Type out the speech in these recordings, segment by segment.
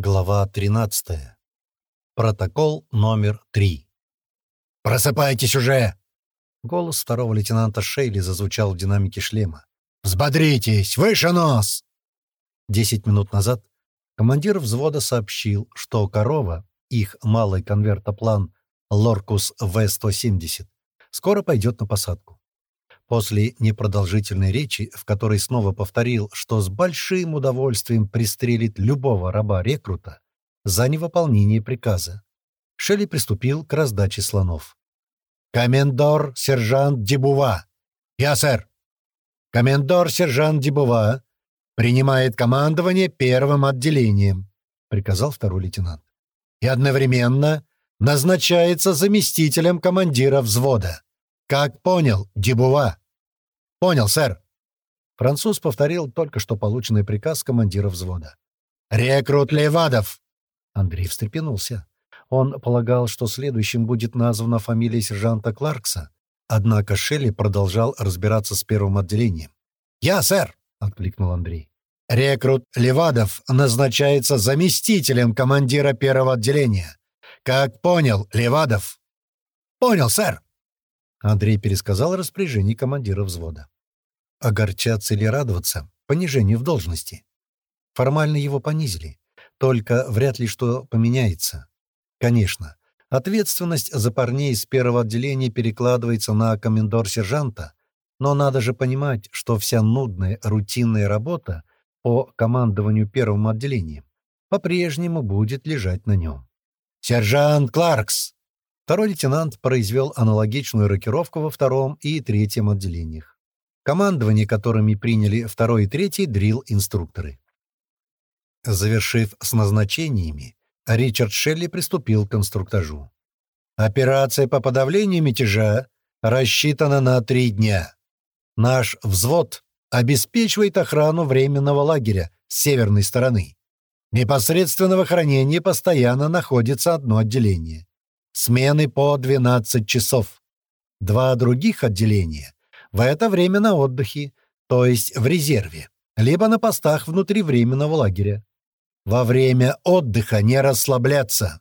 Глава 13. Протокол номер 3. «Просыпайтесь уже!» Голос второго лейтенанта Шейли зазвучал в динамике шлема. «Взбодритесь! Выше нос!» Десять минут назад командир взвода сообщил, что «Корова», их малый конвертоплан «Лоркус В-170», скоро пойдет на посадку. После непродолжительной речи, в которой снова повторил, что с большим удовольствием пристрелит любого раба-рекрута за невыполнение приказа, Шелли приступил к раздаче слонов. «Комендор сержант Дебува!» «Я, сэр!» «Комендор сержант Дебува принимает командование первым отделением», — приказал второй лейтенант. «И одновременно назначается заместителем командира взвода. Как понял, Дебува?» «Понял, сэр». Француз повторил только что полученный приказ командира взвода. «Рекрут Левадов!» Андрей встрепенулся. Он полагал, что следующим будет названа фамилия сержанта Кларкса, однако Шелли продолжал разбираться с первым отделением. «Я, сэр!» — откликнул Андрей. «Рекрут Левадов назначается заместителем командира первого отделения. Как понял, Левадов?» «Понял, сэр!» Андрей пересказал распоряжение командира взвода. Огорчаться или радоваться понижению в должности. Формально его понизили, только вряд ли что поменяется. Конечно, ответственность за парней из первого отделения перекладывается на комендор-сержанта, но надо же понимать, что вся нудная рутинная работа по командованию первым отделением по-прежнему будет лежать на нем. «Сержант Кларкс!» Второй лейтенант произвел аналогичную рокировку во втором и третьем отделениях. Командование, которыми приняли второй и третий дрил-инструкторы. Завершив с назначениями, Ричард Шелли приступил к конструктажу. «Операция по подавлению мятежа рассчитана на три дня. Наш взвод обеспечивает охрану временного лагеря с северной стороны. Непосредственно в охранении постоянно находится одно отделение. Смены по 12 часов. Два других отделения в это время на отдыхе, то есть в резерве, либо на постах внутри временного лагеря. Во время отдыха не расслабляться.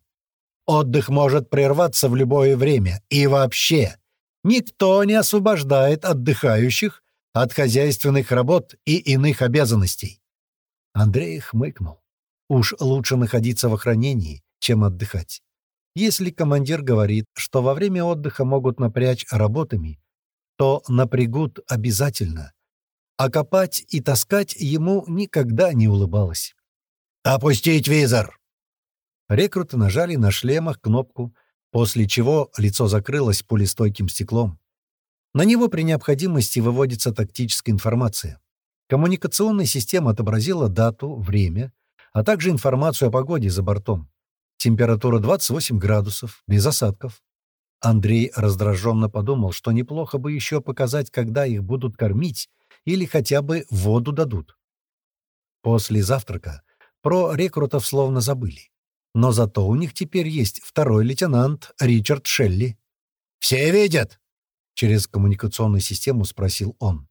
Отдых может прерваться в любое время. И вообще, никто не освобождает отдыхающих от хозяйственных работ и иных обязанностей. Андрей хмыкнул. Уж лучше находиться в охранении, чем отдыхать. Если командир говорит, что во время отдыха могут напрячь работами, то напрягут обязательно. А копать и таскать ему никогда не улыбалось. «Опустить визор!» Рекруты нажали на шлемах кнопку, после чего лицо закрылось пулестойким стеклом. На него при необходимости выводится тактическая информация. Коммуникационная система отобразила дату, время, а также информацию о погоде за бортом. Температура 28 градусов, без осадков. Андрей раздраженно подумал, что неплохо бы еще показать, когда их будут кормить или хотя бы воду дадут. После завтрака про рекрутов словно забыли. Но зато у них теперь есть второй лейтенант Ричард Шелли. «Все видят?» — через коммуникационную систему спросил он.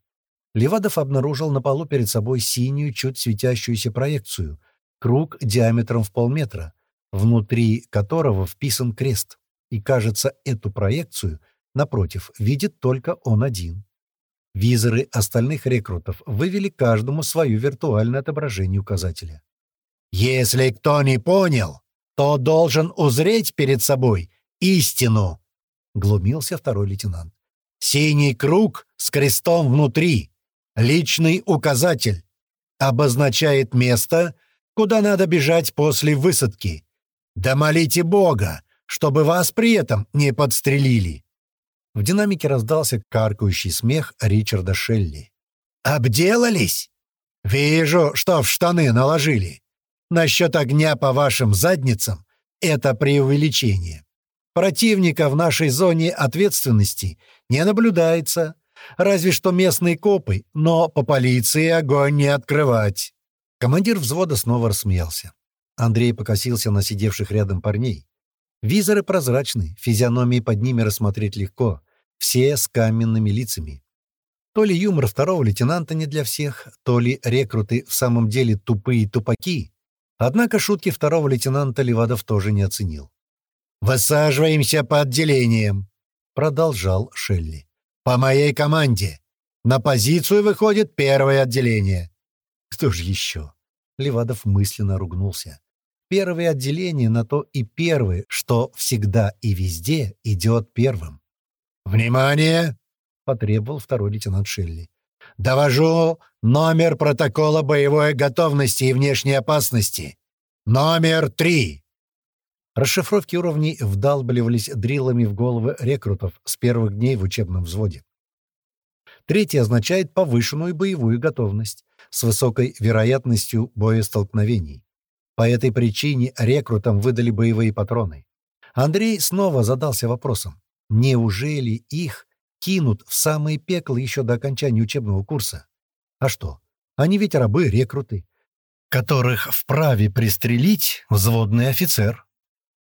Левадов обнаружил на полу перед собой синюю, чуть светящуюся проекцию, круг диаметром в полметра, внутри которого вписан крест. И, кажется, эту проекцию, напротив, видит только он один. Визоры остальных рекрутов вывели каждому свое виртуальное отображение указателя. «Если кто не понял, то должен узреть перед собой истину», — глумился второй лейтенант. «Синий круг с крестом внутри, личный указатель, обозначает место, куда надо бежать после высадки. Да молите Бога, чтобы вас при этом не подстрелили!» В динамике раздался каркающий смех Ричарда Шелли. «Обделались? Вижу, что в штаны наложили. Насчет огня по вашим задницам — это преувеличение. Противника в нашей зоне ответственности не наблюдается, разве что местные копы, но по полиции огонь не открывать». Командир взвода снова рассмеялся. Андрей покосился на сидевших рядом парней. Визоры прозрачны, физиономии под ними рассмотреть легко, все с каменными лицами. То ли юмор второго лейтенанта не для всех, то ли рекруты в самом деле тупые тупаки. Однако шутки второго лейтенанта Левадов тоже не оценил. «Высаживаемся по отделениям», — продолжал Шелли. «По моей команде. На позицию выходит первое отделение». «Кто же еще?» — Левадов мысленно ругнулся. «Первое отделение на то и первое, что всегда и везде идет первым». «Внимание!» — потребовал второй лейтенант Шелли. «Довожу номер протокола боевой готовности и внешней опасности. Номер три!» Расшифровки уровней вдалбливались дрилами в головы рекрутов с первых дней в учебном взводе. Третий означает повышенную боевую готовность с высокой вероятностью боестолкновений. По этой причине рекрутам выдали боевые патроны. Андрей снова задался вопросом, неужели их кинут в самое пекло еще до окончания учебного курса? А что? Они ведь рабы-рекруты, которых вправе пристрелить взводный офицер.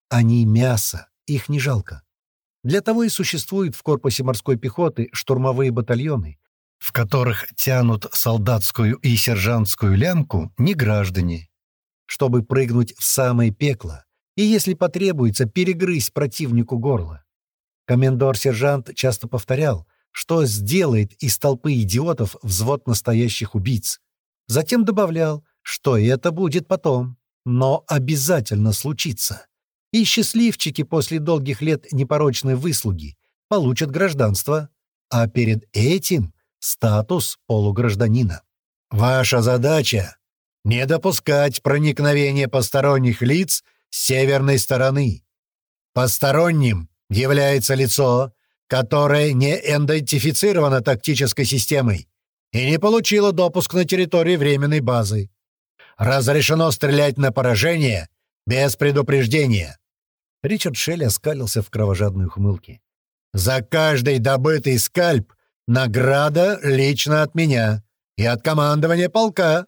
Они мясо, их не жалко. Для того и существуют в корпусе морской пехоты штурмовые батальоны, в которых тянут солдатскую и сержантскую лямку не граждане, чтобы прыгнуть в самое пекло и, если потребуется, перегрызть противнику горло. Комендор-сержант часто повторял, что сделает из толпы идиотов взвод настоящих убийц. Затем добавлял, что это будет потом, но обязательно случится и счастливчики после долгих лет непорочной выслуги получат гражданство, а перед этим — статус полугражданина. Ваша задача — не допускать проникновения посторонних лиц с северной стороны. Посторонним является лицо, которое не идентифицировано тактической системой и не получило допуск на территорию временной базы. Разрешено стрелять на поражение без предупреждения. Ричард Шелли оскалился в кровожадной ухмылке. «За каждый добытый скальп награда лично от меня и от командования полка.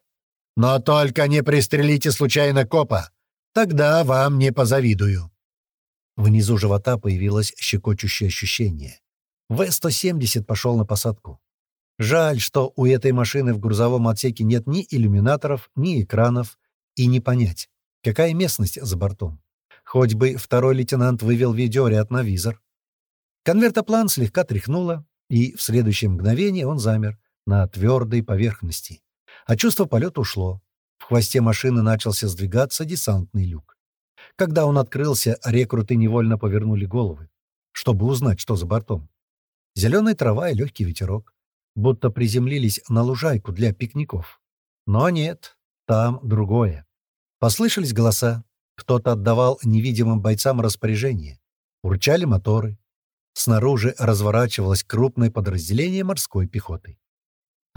Но только не пристрелите случайно копа, тогда вам не позавидую». Внизу живота появилось щекочущее ощущение. В-170 пошел на посадку. Жаль, что у этой машины в грузовом отсеке нет ни иллюминаторов, ни экранов, и не понять, какая местность за бортом. Хоть бы второй лейтенант вывел видеоряд на визор. Конвертоплан слегка тряхнуло, и в следующее мгновение он замер на твердой поверхности. А чувство полета ушло. В хвосте машины начался сдвигаться десантный люк. Когда он открылся, рекруты невольно повернули головы, чтобы узнать, что за бортом. Зеленая трава и легкий ветерок, будто приземлились на лужайку для пикников. Но нет, там другое. Послышались голоса, кто-то отдавал невидимым бойцам распоряжение. Урчали моторы. Снаружи разворачивалось крупное подразделение морской пехоты.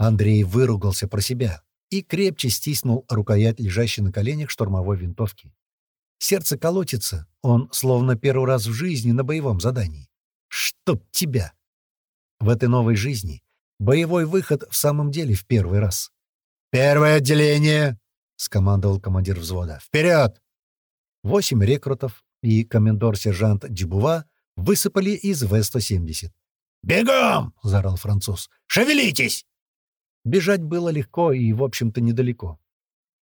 Андрей выругался про себя и крепче стиснул рукоять лежащей на коленях штурмовой винтовки. Сердце колотится, он словно первый раз в жизни на боевом задании. Чтоб тебя! В этой новой жизни боевой выход в самом деле в первый раз. «Первое отделение!» — скомандовал командир взвода. «Вперед!» Восемь рекрутов и комендор-сержант Дюбува высыпали из В-170. «Бегом!» — заорал француз. «Шевелитесь!» Бежать было легко и, в общем-то, недалеко.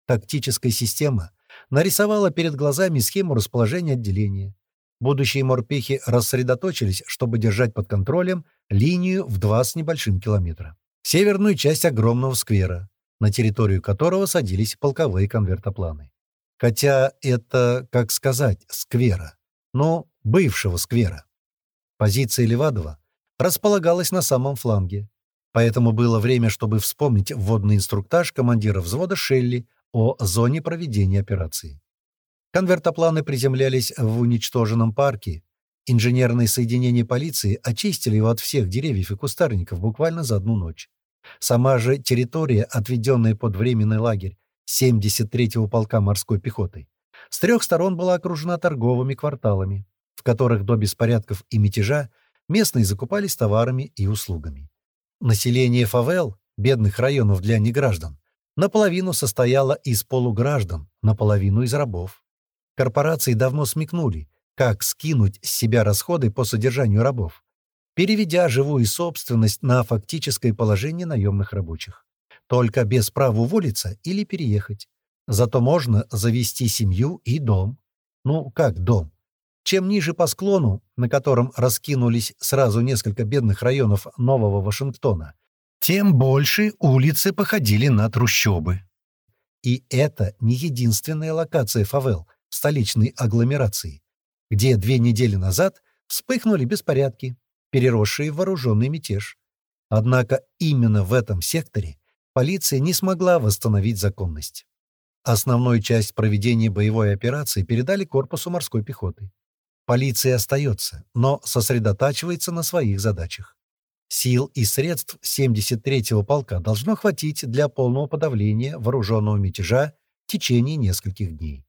Тактическая система нарисовала перед глазами схему расположения отделения. Будущие морпехи рассредоточились, чтобы держать под контролем линию в два с небольшим километра. Северную часть огромного сквера, на территорию которого садились полковые конвертопланы. Хотя это, как сказать, сквера. Но бывшего сквера. Позиция Левадова располагалась на самом фланге. Поэтому было время, чтобы вспомнить вводный инструктаж командира взвода Шелли о зоне проведения операции. Конвертопланы приземлялись в уничтоженном парке. Инженерные соединения полиции очистили его от всех деревьев и кустарников буквально за одну ночь. Сама же территория, отведенная под временный лагерь, 73-го полка морской пехоты, с трех сторон была окружена торговыми кварталами, в которых до беспорядков и мятежа местные закупались товарами и услугами. Население фавел, бедных районов для неграждан, наполовину состояло из полуграждан, наполовину из рабов. Корпорации давно смекнули, как скинуть с себя расходы по содержанию рабов, переведя живую собственность на фактическое положение наемных рабочих только без права уволиться или переехать. Зато можно завести семью и дом. Ну, как дом? Чем ниже по склону, на котором раскинулись сразу несколько бедных районов Нового Вашингтона, тем больше улицы походили на трущобы. И это не единственная локация фавел в столичной агломерации, где две недели назад вспыхнули беспорядки, переросшие в вооруженный мятеж. Однако именно в этом секторе полиция не смогла восстановить законность. Основную часть проведения боевой операции передали корпусу морской пехоты. Полиция остается, но сосредотачивается на своих задачах. Сил и средств 73-го полка должно хватить для полного подавления вооруженного мятежа в течение нескольких дней.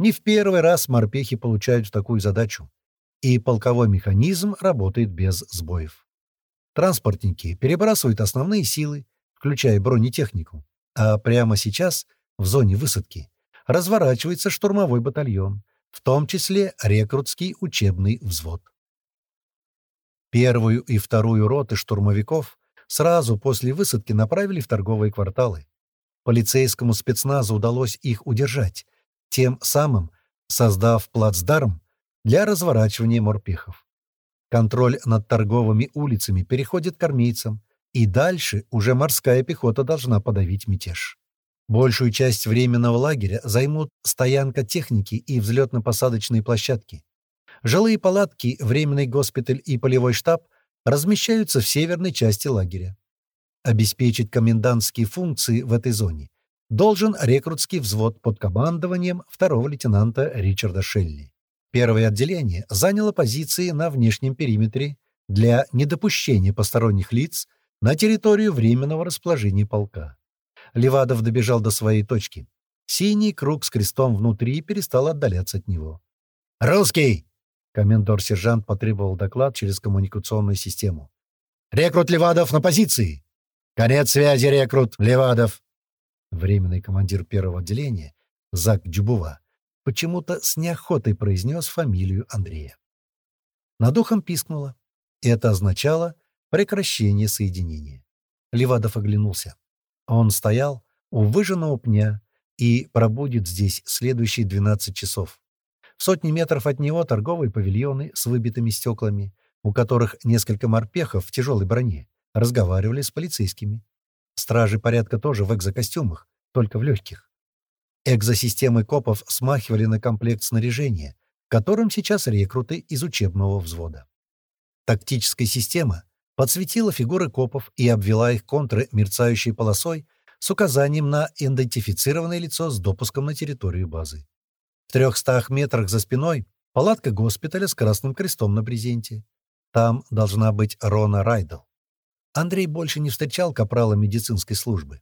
Не в первый раз морпехи получают такую задачу, и полковой механизм работает без сбоев. Транспортники перебрасывают основные силы, включая бронетехнику, а прямо сейчас, в зоне высадки, разворачивается штурмовой батальон, в том числе рекрутский учебный взвод. Первую и вторую роты штурмовиков сразу после высадки направили в торговые кварталы. Полицейскому спецназу удалось их удержать, тем самым создав плацдарм для разворачивания морпехов. Контроль над торговыми улицами переходит к армейцам, и дальше уже морская пехота должна подавить мятеж. Большую часть временного лагеря займут стоянка техники и взлетно-посадочные площадки. Жилые палатки, временный госпиталь и полевой штаб размещаются в северной части лагеря. Обеспечить комендантские функции в этой зоне должен рекрутский взвод под командованием второго лейтенанта Ричарда Шелли. Первое отделение заняло позиции на внешнем периметре для недопущения посторонних лиц на территорию временного расположения полка. Левадов добежал до своей точки. Синий круг с крестом внутри перестал отдаляться от него. «Русский!» Комендор-сержант потребовал доклад через коммуникационную систему. «Рекрут Левадов на позиции!» «Конец связи, рекрут Левадов!» Временный командир первого отделения, Зак Дюбува, почему-то с неохотой произнес фамилию Андрея. Над духом пискнуло. Это означало прекращение соединения. Левадов оглянулся. Он стоял у выжженного пня и пробудет здесь следующие 12 часов. В сотни метров от него торговые павильоны с выбитыми стеклами, у которых несколько морпехов в тяжелой броне разговаривали с полицейскими. Стражи порядка тоже в экзокостюмах, только в легких. Экзосистемы копов смахивали на комплект снаряжения, которым сейчас рекруты из учебного взвода. Тактическая система подсветила фигуры копов и обвела их контры мерцающей полосой с указанием на идентифицированное лицо с допуском на территорию базы. В трехстах метрах за спиной палатка госпиталя с красным крестом на брезенте. Там должна быть Рона Райдл. Андрей больше не встречал капрала медицинской службы.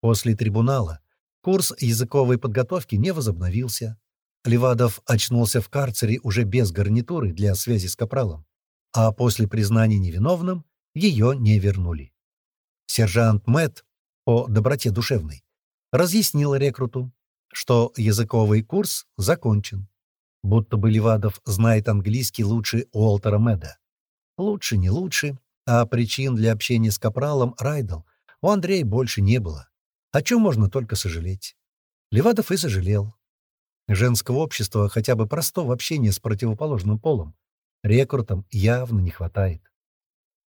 После трибунала курс языковой подготовки не возобновился. Левадов очнулся в карцере уже без гарнитуры для связи с капралом, а после признания невиновным ее не вернули. Сержант Мэтт по доброте душевной разъяснил рекруту, что языковый курс закончен. Будто бы Левадов знает английский лучше Уолтера Меда. Лучше не лучше, а причин для общения с Капралом Райдл у Андрея больше не было. О чем можно только сожалеть. Левадов и сожалел. Женского общества, хотя бы простого общения с противоположным полом, рекрутам явно не хватает.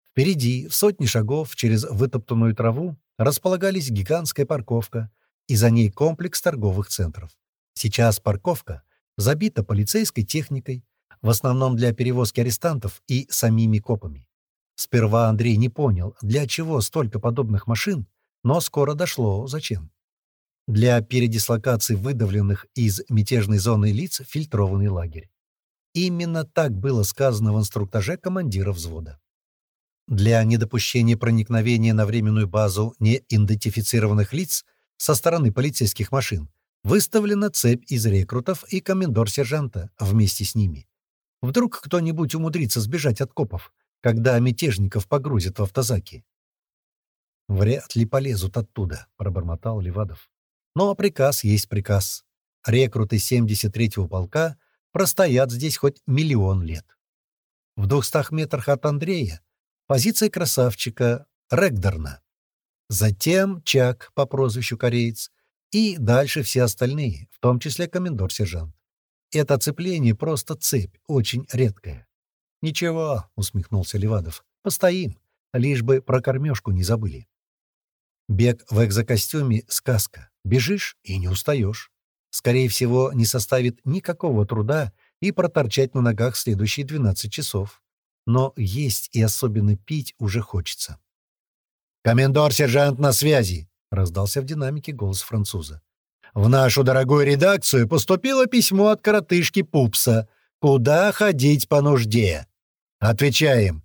Впереди, в сотни шагов через вытоптанную траву, располагались гигантская парковка, и за ней комплекс торговых центров. Сейчас парковка забита полицейской техникой, в основном для перевозки арестантов и самими копами. Сперва Андрей не понял, для чего столько подобных машин, но скоро дошло, зачем. Для передислокации выдавленных из мятежной зоны лиц фильтрованный лагерь. Именно так было сказано в инструктаже командира взвода. Для недопущения проникновения на временную базу неидентифицированных лиц со стороны полицейских машин выставлена цепь из рекрутов и комендор-сержанта вместе с ними. Вдруг кто-нибудь умудрится сбежать от копов, когда мятежников погрузят в автозаки. «Вряд ли полезут оттуда», — пробормотал Левадов. «Но приказ есть приказ. Рекруты 73-го полка простоят здесь хоть миллион лет». В двухстах метрах от Андрея позиция красавчика Регдерна. Затем Чак по прозвищу Кореец, И дальше все остальные, в том числе комендор-сержант. Это оцепление просто цепь, очень редкая. «Ничего», — усмехнулся Левадов, — «постоим, лишь бы про кормежку не забыли». Бег в экзокостюме — сказка. Бежишь и не устаешь. Скорее всего, не составит никакого труда и проторчать на ногах следующие 12 часов. Но есть и особенно пить уже хочется. «Комендор-сержант на связи!» — раздался в динамике голос француза. «В нашу дорогую редакцию поступило письмо от коротышки Пупса. Куда ходить по нужде?» Отвечаем.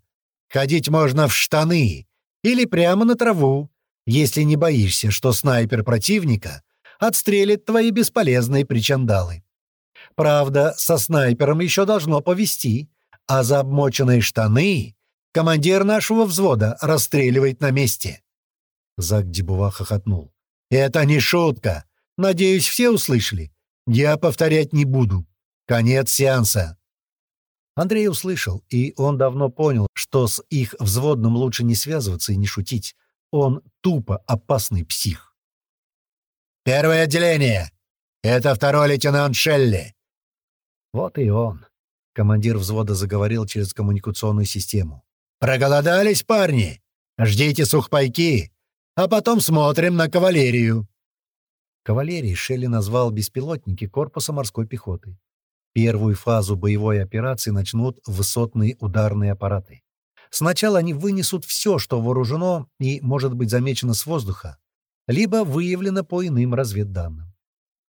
«Ходить можно в штаны или прямо на траву, если не боишься, что снайпер противника отстрелит твои бесполезные причандалы. Правда, со снайпером еще должно повести, а за обмоченные штаны командир нашего взвода расстреливает на месте. Зак Дебува хохотнул. «Это не шутка. Надеюсь, все услышали. Я повторять не буду. Конец сеанса». Андрей услышал, и он давно понял, что с их взводным лучше не связываться и не шутить. Он тупо опасный псих. «Первое отделение! Это второй лейтенант Шелли!» Вот и он. Командир взвода заговорил через коммуникационную систему. «Проголодались, парни? Ждите сухпайки, а потом смотрим на кавалерию». Кавалерией Шелли назвал беспилотники корпуса морской пехоты. Первую фазу боевой операции начнут высотные ударные аппараты. Сначала они вынесут все, что вооружено и может быть замечено с воздуха, либо выявлено по иным разведданным.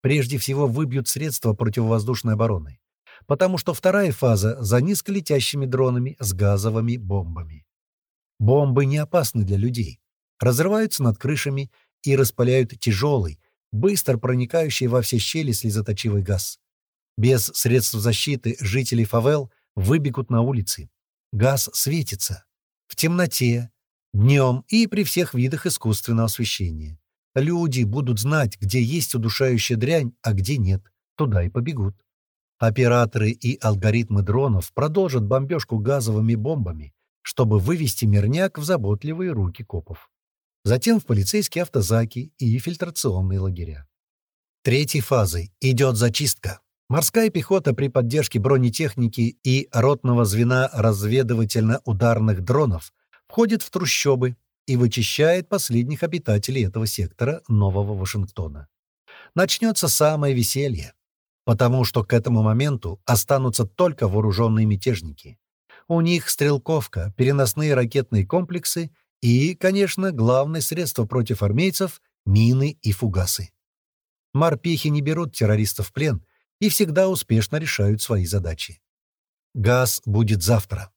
Прежде всего выбьют средства противовоздушной обороны, потому что вторая фаза за низколетящими дронами с газовыми бомбами. Бомбы не опасны для людей, разрываются над крышами и распыляют тяжелый, быстро проникающий во все щели слезоточивый газ. Без средств защиты жители фавел выбегут на улицы, Газ светится. В темноте, днем и при всех видах искусственного освещения. Люди будут знать, где есть удушающая дрянь, а где нет. Туда и побегут. Операторы и алгоритмы дронов продолжат бомбежку газовыми бомбами, чтобы вывести мирняк в заботливые руки копов. Затем в полицейские автозаки и фильтрационные лагеря. Третьей фазой идет зачистка. Морская пехота при поддержке бронетехники и ротного звена разведывательно-ударных дронов входит в трущобы и вычищает последних обитателей этого сектора Нового Вашингтона. Начнется самое веселье, потому что к этому моменту останутся только вооруженные мятежники. У них стрелковка, переносные ракетные комплексы и, конечно, главное средство против армейцев — мины и фугасы. Морпехи не берут террористов в плен — и всегда успешно решают свои задачи. Газ будет завтра.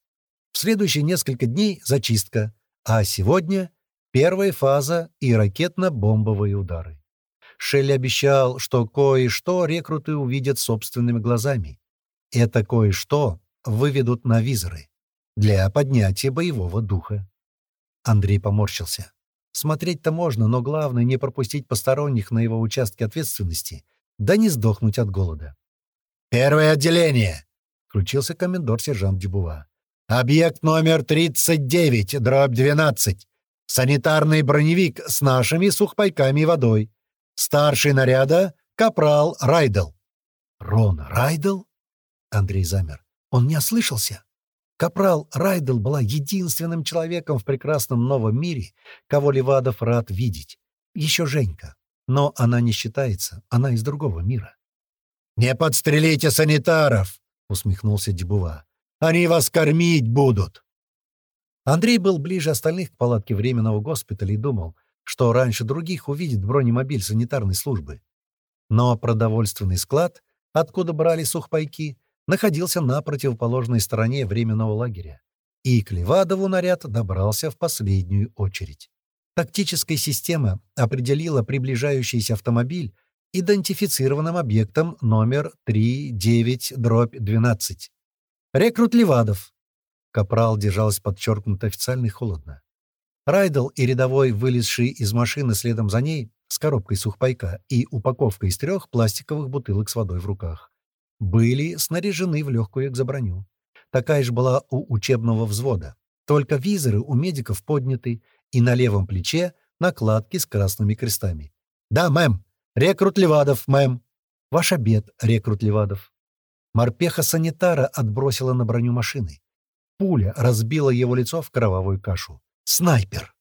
В следующие несколько дней зачистка, а сегодня первая фаза и ракетно-бомбовые удары. Шелли обещал, что кое-что рекруты увидят собственными глазами. Это кое-что выведут на визоры для поднятия боевого духа. Андрей поморщился. Смотреть-то можно, но главное не пропустить посторонних на его участке ответственности — да не сдохнуть от голода. «Первое отделение!» — включился комендор-сержант Дебува. «Объект номер 39, дробь 12. Санитарный броневик с нашими сухпайками и водой. Старший наряда — капрал Райдл». «Рон Райдл?» Андрей замер. Он не ослышался. Капрал Райдл была единственным человеком в прекрасном новом мире, кого Левадов рад видеть. Еще Женька. Но она не считается, она из другого мира. «Не подстрелите санитаров!» — усмехнулся Дебува. «Они вас кормить будут!» Андрей был ближе остальных к палатке временного госпиталя и думал, что раньше других увидит бронемобиль санитарной службы. Но продовольственный склад, откуда брали сухпайки, находился на противоположной стороне временного лагеря. И к Левадову наряд добрался в последнюю очередь. Тактическая система определила приближающийся автомобиль идентифицированным объектом номер 39-12. Рекрут Левадов. Капрал держалась подчеркнуто официально и холодно. Райдл и рядовой, вылезший из машины следом за ней, с коробкой сухпайка и упаковкой из трех пластиковых бутылок с водой в руках, были снаряжены в легкую экзоброню. Такая же была у учебного взвода. Только визоры у медиков подняты, и на левом плече накладки с красными крестами. «Да, мэм!» «Рекрут Левадов, мэм». «Ваш обед, рекрут Левадов». Морпеха-санитара отбросила на броню машины. Пуля разбила его лицо в кровавую кашу. «Снайпер!»